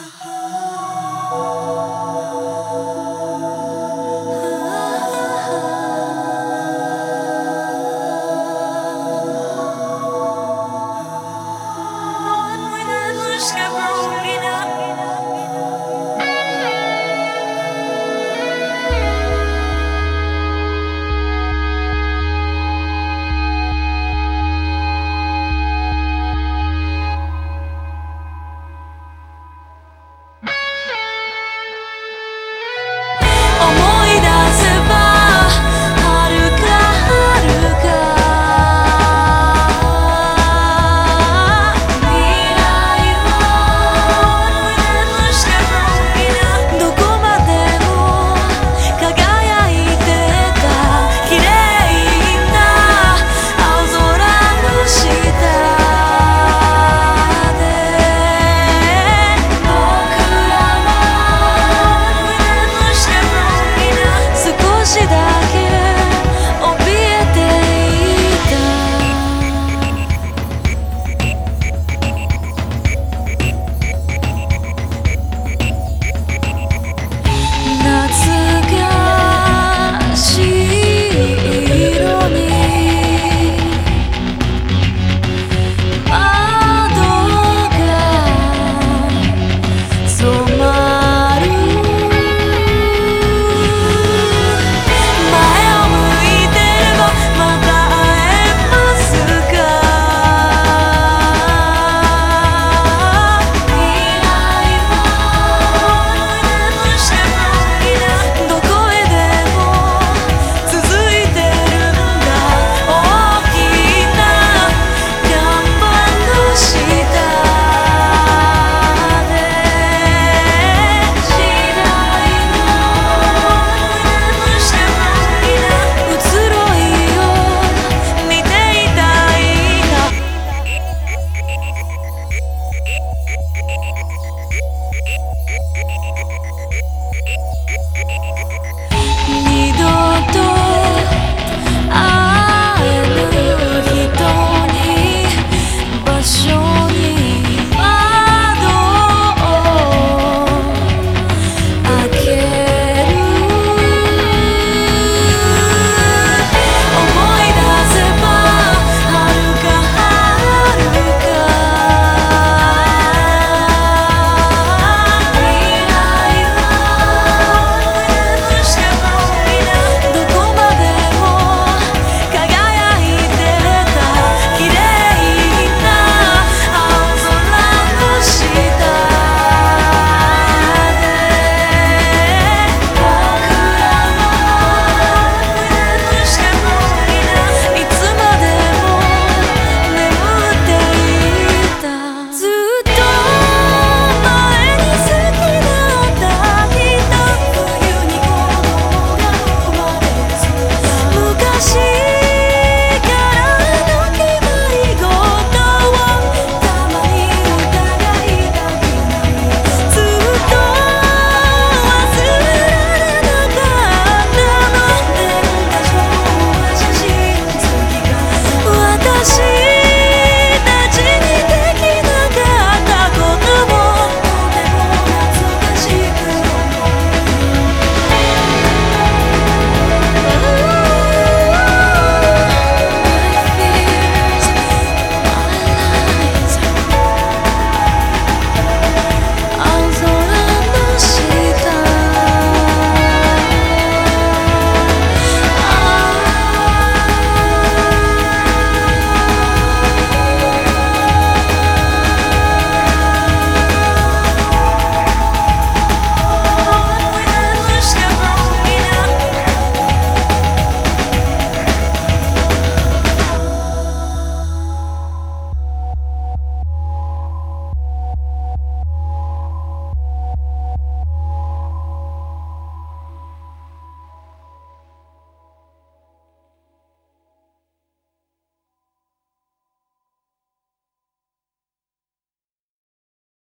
Aha.